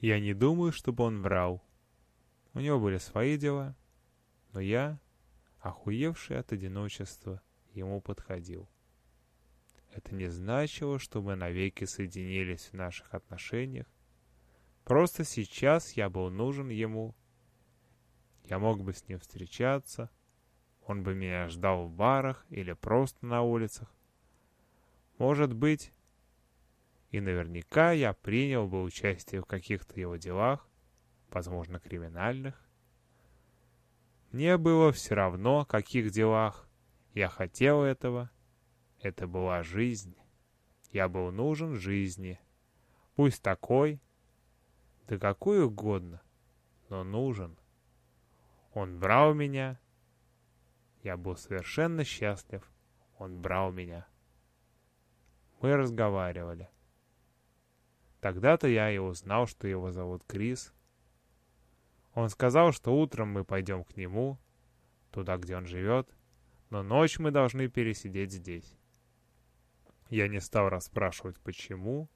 Я не думаю, чтобы он врал. У него были свои дела, но я, охуевший от одиночества, ему подходил. Это не значило, что мы навеки соединились в наших отношениях. Просто сейчас я был нужен ему. Я мог бы с ним встречаться. Он бы меня ждал в барах или просто на улицах. Может быть, и наверняка я принял бы участие в каких-то его делах, возможно, криминальных. Мне было все равно, каких делах. Я хотел этого. Это была жизнь. Я был нужен жизни. Пусть такой, да какой угодно, но нужен. Он брал меня. Я был совершенно счастлив. Он брал меня. Мы разговаривали. Тогда-то я и узнал, что его зовут Крис. Он сказал, что утром мы пойдем к нему, туда, где он живет, но ночь мы должны пересидеть здесь. Я не стал расспрашивать, почему.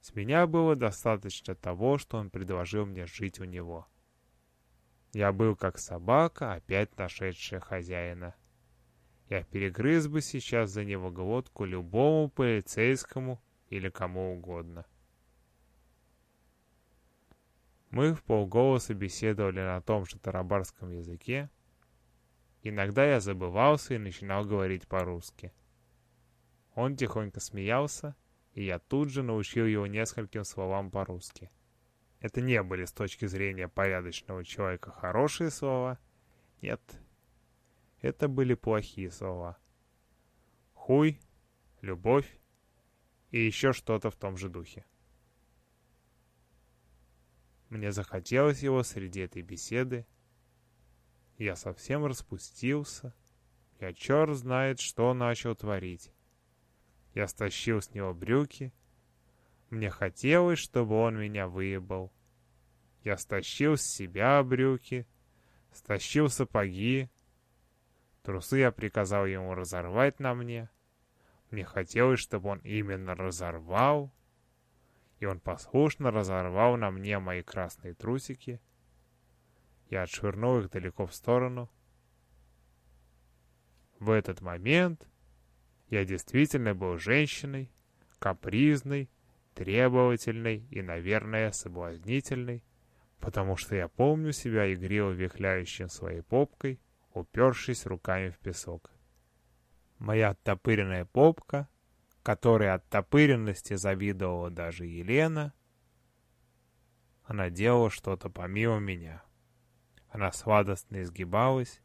С меня было достаточно того, что он предложил мне жить у него. Я был как собака, опять нашедшая хозяина. Я перегрыз бы сейчас за него глотку любому полицейскому или кому угодно. Мы в полголоса беседовали на том же тарабарском языке. Иногда я забывался и начинал говорить по-русски. Он тихонько смеялся, и я тут же научил его нескольким словам по-русски. Это не были с точки зрения порядочного человека хорошие слова. Нет, это были плохие слова. Хуй, любовь и еще что-то в том же духе. Мне захотелось его среди этой беседы. Я совсем распустился. Я черт знает, что начал творить. Я стащил с него брюки. Мне хотелось, чтобы он меня выебал. Я стащил с себя брюки, стащил сапоги. Трусы я приказал ему разорвать на мне. Мне хотелось, чтобы он именно разорвал и он послушно разорвал на мне мои красные трусики. Я отшвырнул их далеко в сторону. В этот момент я действительно был женщиной, капризной, требовательной и, наверное, соблазнительной, потому что я помню себя игриво вихляющим своей попкой, упершись руками в песок. Моя оттопыренная попка — которой от топыренности завидовала даже Елена, она делала что-то помимо меня. Она сладостно изгибалась,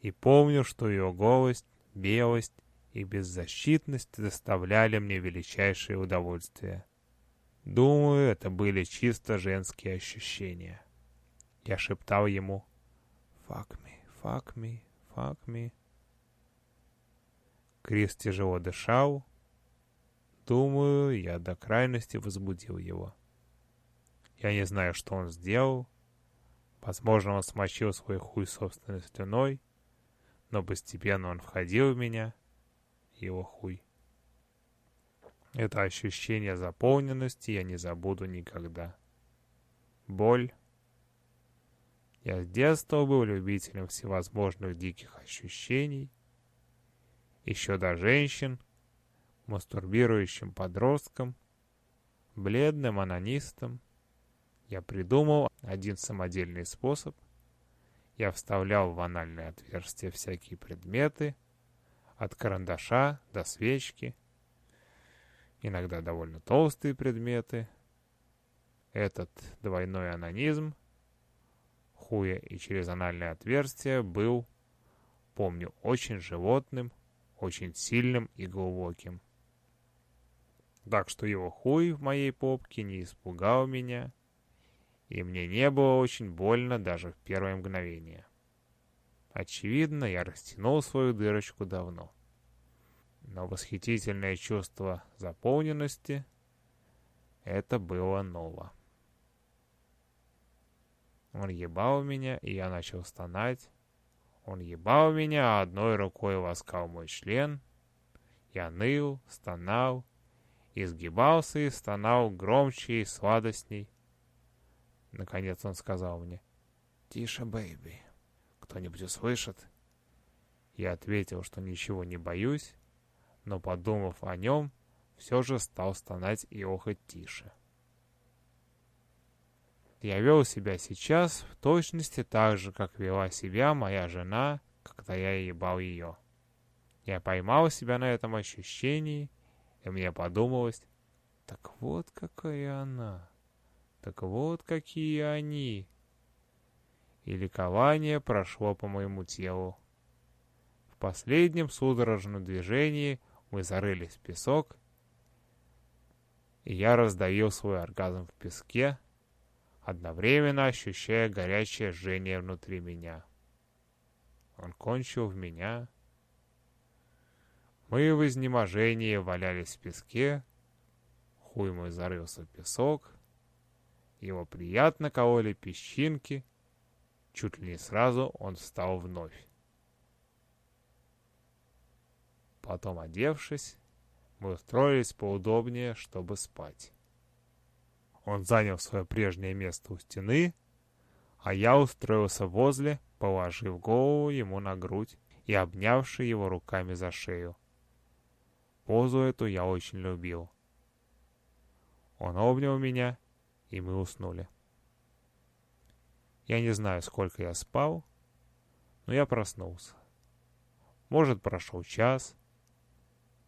и помню, что ее голость, белость и беззащитность доставляли мне величайшее удовольствие. Думаю, это были чисто женские ощущения. Я шептал ему «Fuck me, fuck me, fuck me». Крис тяжело дышал, Думаю, я до крайности возбудил его. Я не знаю, что он сделал. Возможно, он смочил свой хуй собственной слюной, но постепенно он входил в меня, его хуй. Это ощущение заполненности я не забуду никогда. Боль. Я с детства был любителем всевозможных диких ощущений. Еще до женщин — мастурбирующим подростком, бледным анонистом. Я придумал один самодельный способ. Я вставлял в анальное отверстие всякие предметы, от карандаша до свечки, иногда довольно толстые предметы. Этот двойной анонизм хуя и через анальное отверстие был, помню, очень животным, очень сильным и глубоким так что его хуй в моей попке не испугал меня, и мне не было очень больно даже в первое мгновение. Очевидно, я растянул свою дырочку давно. Но восхитительное чувство заполненности — это было ново. Он ебал меня, и я начал стонать. Он ебал меня, а одной рукой ласкал мой член. Я ныл, стонал, изгибался и стонал громче и сладостней. Наконец он сказал мне. «Тише, baby. Кто-нибудь услышит?» Я ответил, что ничего не боюсь, но, подумав о нем, все же стал стонать и охать тише. Я вел себя сейчас в точности так же, как вела себя моя жена, когда я ебал ее. Я поймал себя на этом ощущении, и мне подумалось, так вот какая она, так вот какие они. И ликование прошло по моему телу. В последнем судорожном движении мы зарылись в песок, и я раздавил свой оргазм в песке, одновременно ощущая горячее жжение внутри меня. Он кончил в меня. Мы в изнеможении валялись в песке, хуй мой зарылся в песок, его приятно кололи песчинки, чуть ли не сразу он встал вновь. Потом, одевшись, мы устроились поудобнее, чтобы спать. Он занял свое прежнее место у стены, а я устроился возле, положив голову ему на грудь и обнявший его руками за шею. Позу эту я очень любил. Он обнял меня, и мы уснули. Я не знаю, сколько я спал, но я проснулся. Может, прошел час,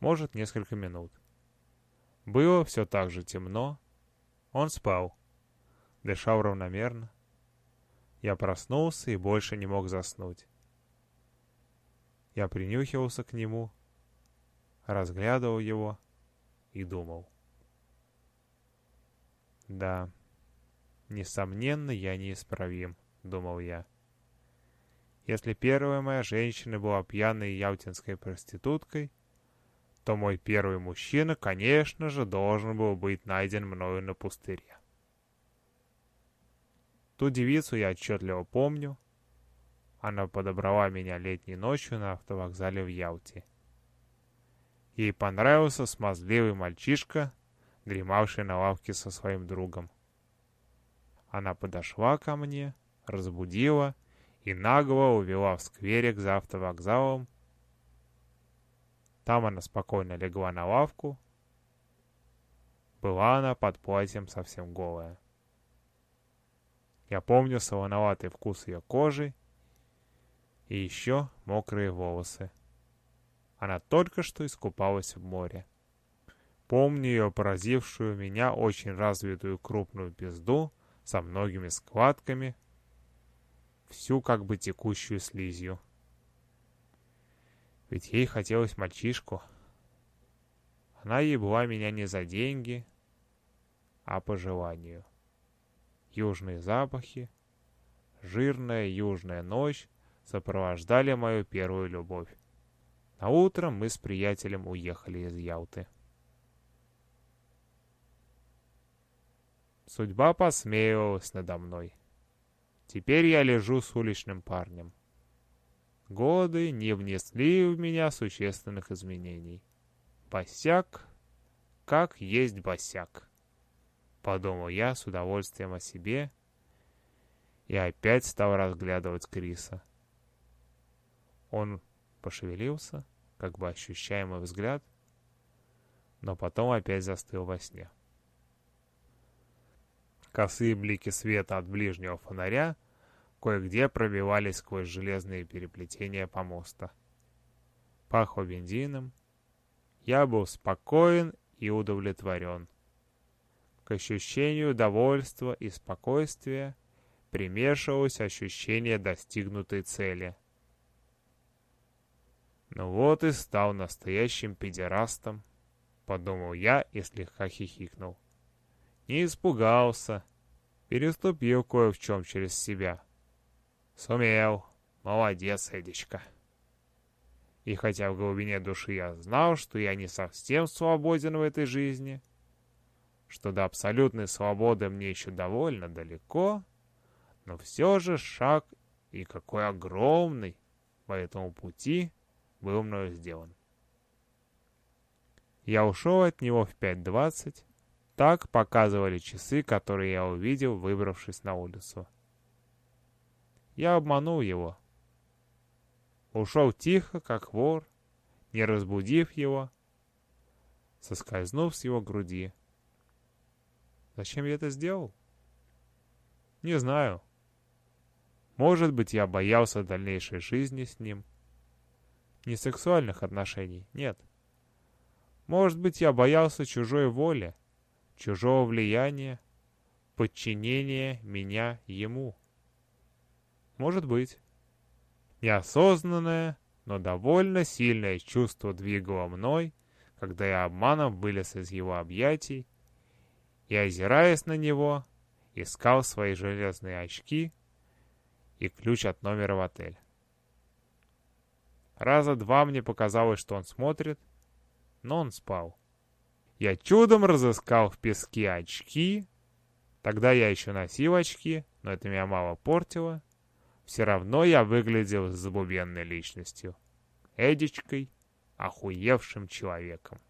может, несколько минут. Было все так же темно, он спал, дышал равномерно. Я проснулся и больше не мог заснуть. Я принюхивался к нему, разглядывал его и думал. Да, несомненно, я неисправим, думал я. Если первая моя женщина была пьяной ялтинской проституткой, то мой первый мужчина, конечно же, должен был быть найден мною на пустыре. Ту девицу я отчетливо помню. Она подобрала меня летней ночью на автовокзале в Ялте. Ей понравился смазливый мальчишка, дремавший на лавке со своим другом. Она подошла ко мне, разбудила и нагло увела в скверик за автовокзалом, там она спокойно легла на лавку. Была она под платьем совсем голая. Я помню солоноватый вкус ее кожи и еще мокрые волосы. Она только что искупалась в море. Помню ее поразившую меня очень развитую крупную пизду со многими складками, всю как бы текущую слизью. Ведь ей хотелось мальчишку. Она ебла меня не за деньги, а по желанию. Южные запахи, жирная южная ночь сопровождали мою первую любовь. На утро мы с приятелем уехали из Ялты. Судьба посмеивалась надо мной. Теперь я лежу с уличным парнем. Годы не внесли в меня существенных изменений. Босяк, как есть босяк. Подумал я с удовольствием о себе и опять стал разглядывать Криса. Он пошевелился, как бы ощущая мой взгляд, но потом опять застыл во сне. Косые блики света от ближнего фонаря — кое-где пробивались сквозь железные переплетения помоста. Пахло бензином. Я был спокоен и удовлетворен. К ощущению довольства и спокойствия примешивалось ощущение достигнутой цели. «Ну вот и стал настоящим педерастом», — подумал я и слегка хихикнул. Не испугался, переступил кое в чем через себя. Сумел. Молодец, Эдичка. И хотя в глубине души я знал, что я не совсем свободен в этой жизни, что до абсолютной свободы мне еще довольно далеко, но все же шаг и какой огромный по этому пути был мною сделан. Я ушел от него в 5.20, Так показывали часы, которые я увидел, выбравшись на улицу. Я обманул его. Ушел тихо, как вор, не разбудив его, соскользнув с его груди. Зачем я это сделал? Не знаю. Может быть, я боялся дальнейшей жизни с ним. Не сексуальных отношений, нет. Может быть, я боялся чужой воли, чужого влияния, подчинения меня ему. Может быть. Неосознанное, но довольно сильное чувство двигало мной, когда я обманом вылез из его объятий и, озираясь на него, искал свои железные очки и ключ от номера в отель. Раза два мне показалось, что он смотрит, но он спал. Я чудом разыскал в песке очки. Тогда я еще носил очки, но это меня мало портило. Все равно я выглядел забубенной личностью. Эдичкой, охуевшим человеком.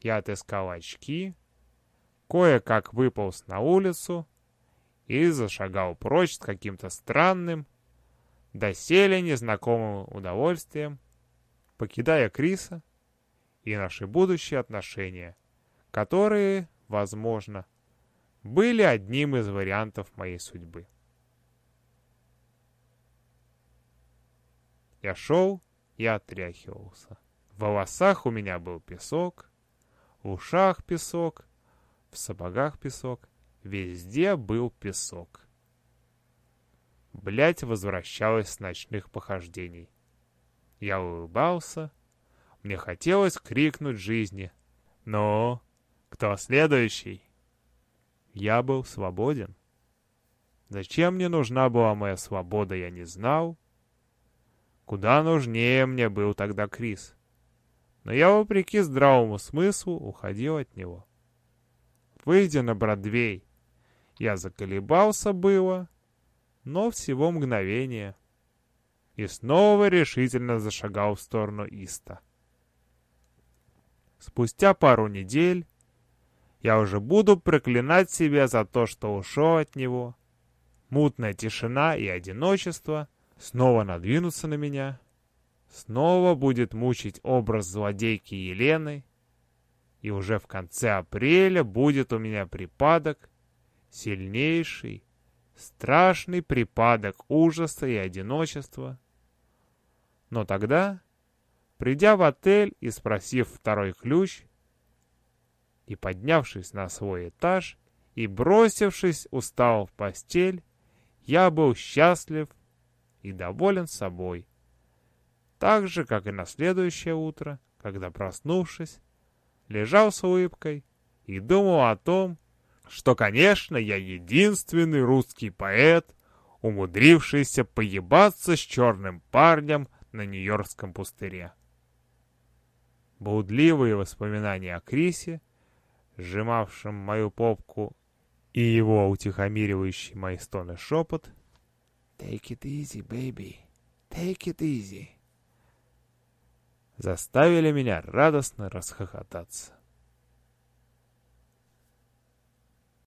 Я отыскал очки, кое-как выполз на улицу и зашагал прочь с каким-то странным, доселе незнакомым удовольствием, покидая Криса и наши будущие отношения, которые, возможно, были одним из вариантов моей судьбы. Я шел и отряхивался. В волосах у меня был песок, в ушах песок, в сапогах песок, везде был песок. Блять возвращалась с ночных похождений. Я улыбался, мне хотелось крикнуть жизни. Но кто следующий? Я был свободен. Зачем мне нужна была моя свобода, я не знал. Куда нужнее мне был тогда Крис. Но я, вопреки здравому смыслу, уходил от него выйдя на Бродвей. Я заколебался было, но всего мгновение. И снова решительно зашагал в сторону Иста. Спустя пару недель я уже буду проклинать себя за то, что ушел от него. Мутная тишина и одиночество снова надвинутся на меня. Снова будет мучить образ злодейки Елены, и уже в конце апреля будет у меня припадок, сильнейший, страшный припадок ужаса и одиночества. Но тогда, придя в отель и спросив второй ключ, и поднявшись на свой этаж, и бросившись устал в постель, я был счастлив и доволен собой. Так же, как и на следующее утро, когда, проснувшись, лежал с улыбкой и думал о том, что, конечно, я единственный русский поэт, умудрившийся поебаться с черным парнем на Нью-Йоркском пустыре. Блудливые воспоминания о Крисе, сжимавшем мою попку, и его утихомиривающий мои стоны шепот «Take it easy, baby, take it easy» заставили меня радостно расхохотаться.